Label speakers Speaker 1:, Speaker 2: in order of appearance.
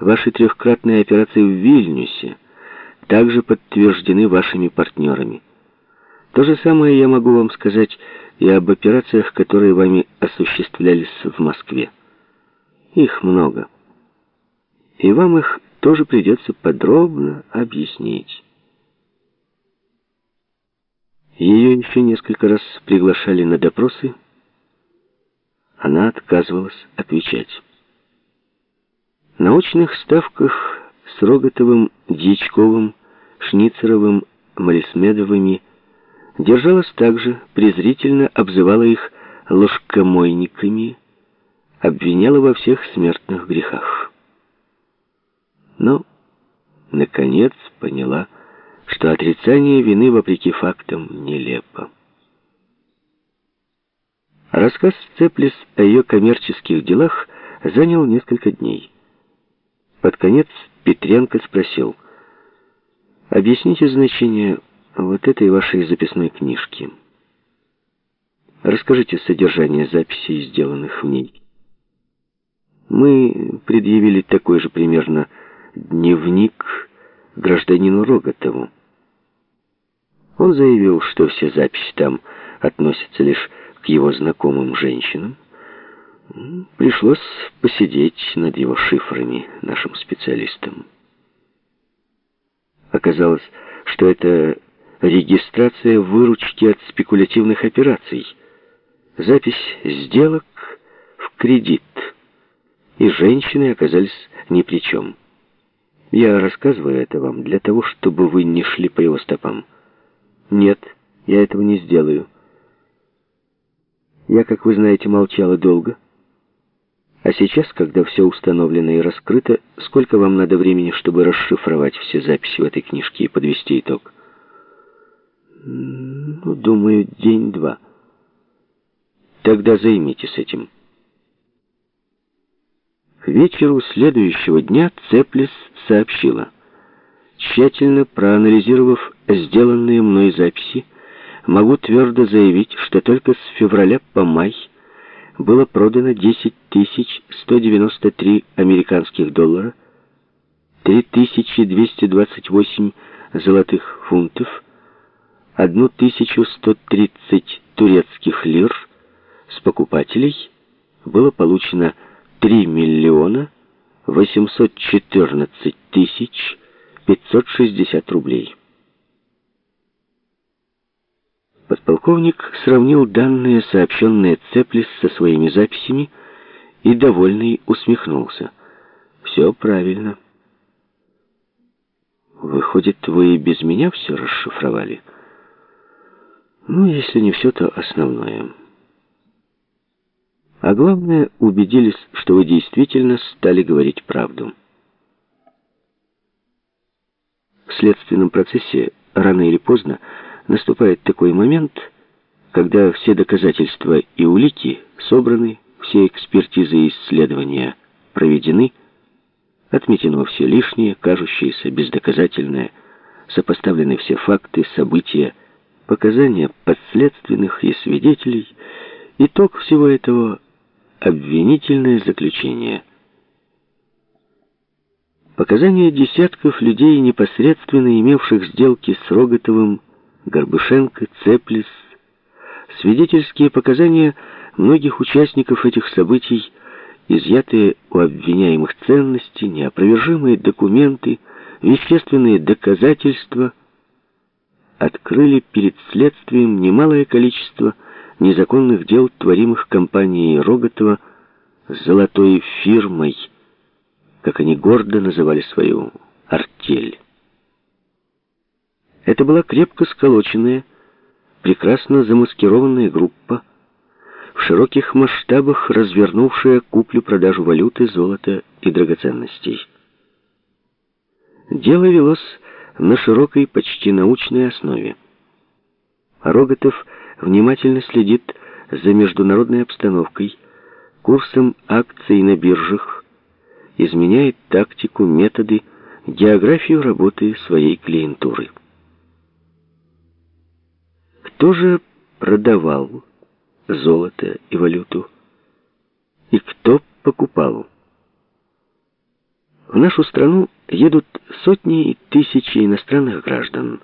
Speaker 1: Ваши трехкратные операции в Вильнюсе также подтверждены вашими партнерами. То же самое я могу вам сказать и об операциях, которые вами осуществлялись в Москве. Их много. И вам их тоже придется подробно объяснить. Ее еще несколько раз приглашали на допросы. Она отказывалась отвечать. На очных ставках с Роготовым, Дьячковым, Шницеровым, Малисмедовыми держалась также, презрительно обзывала их ложкомойниками, обвиняла во всех смертных грехах. Но, наконец, поняла, что отрицание вины вопреки фактам нелепо. Рассказ Цеплис о ее коммерческих делах занял несколько дней. Под конец Петренко спросил, «Объясните значение вот этой вашей записной книжки. Расскажите содержание записей, сделанных в ней». Мы предъявили такой же примерно дневник гражданину Роготову. Он заявил, что все записи там относятся лишь к его знакомым женщинам. Пришлось посидеть над его шифрами нашим специалистам. Оказалось, что это регистрация выручки от спекулятивных операций, запись сделок в кредит, и женщины оказались ни при чем. Я рассказываю это вам для того, чтобы вы не шли по его стопам. Нет, я этого не сделаю. Я, как вы знаете, молчала долго. А сейчас, когда все установлено и раскрыто, сколько вам надо времени, чтобы расшифровать все записи в этой книжке и подвести итог? Ну, думаю, день-два. Тогда займитесь этим. К вечеру следующего дня Цеплис сообщила. Тщательно проанализировав сделанные мной записи, могу твердо заявить, что только с февраля по май было продано 10 193 американских доллара, 3228 золотых фунтов, 1130 турецких лир с покупателей было получено 3 миллиона 814 тысяч 560 рублей. Подполковник сравнил данные, сообщенные Цеплис со своими записями, и, довольный, усмехнулся. «Все правильно». «Выходит, вы и без меня все расшифровали?» «Ну, если не все, то основное». А главное, убедились, что вы действительно стали говорить правду. В следственном процессе рано или поздно наступает такой момент, когда все доказательства и улики собраны, все экспертизы и исследования проведены, отметено все лишнее, кажущееся бездоказательное, сопоставлены все факты, события, показания подследственных и свидетелей. Итог всего этого — обвинительное заключение. Показания десятков людей, непосредственно имевших сделки с Роготовым, Горбышенко, Цеплис, свидетельские показания многих участников этих событий, изъятые у обвиняемых ценности, неопровержимые документы, вещественные доказательства, открыли перед следствием немалое количество незаконных дел, творимых компанией Роготова «золотой фирмой», как они гордо называли свою артель. Это была крепко сколоченная, прекрасно замаскированная группа, в широких масштабах развернувшая куплю-продажу валюты, золота и драгоценностей. Дело велось на широкой, почти научной основе. Роготов внимательно следит за международной обстановкой, курсом акций на биржах, изменяет тактику, методы, географию работы своей клиентуры. Кто же продавал золото и валюту? И кто покупал? В нашу страну едут сотни и тысячи иностранных граждан.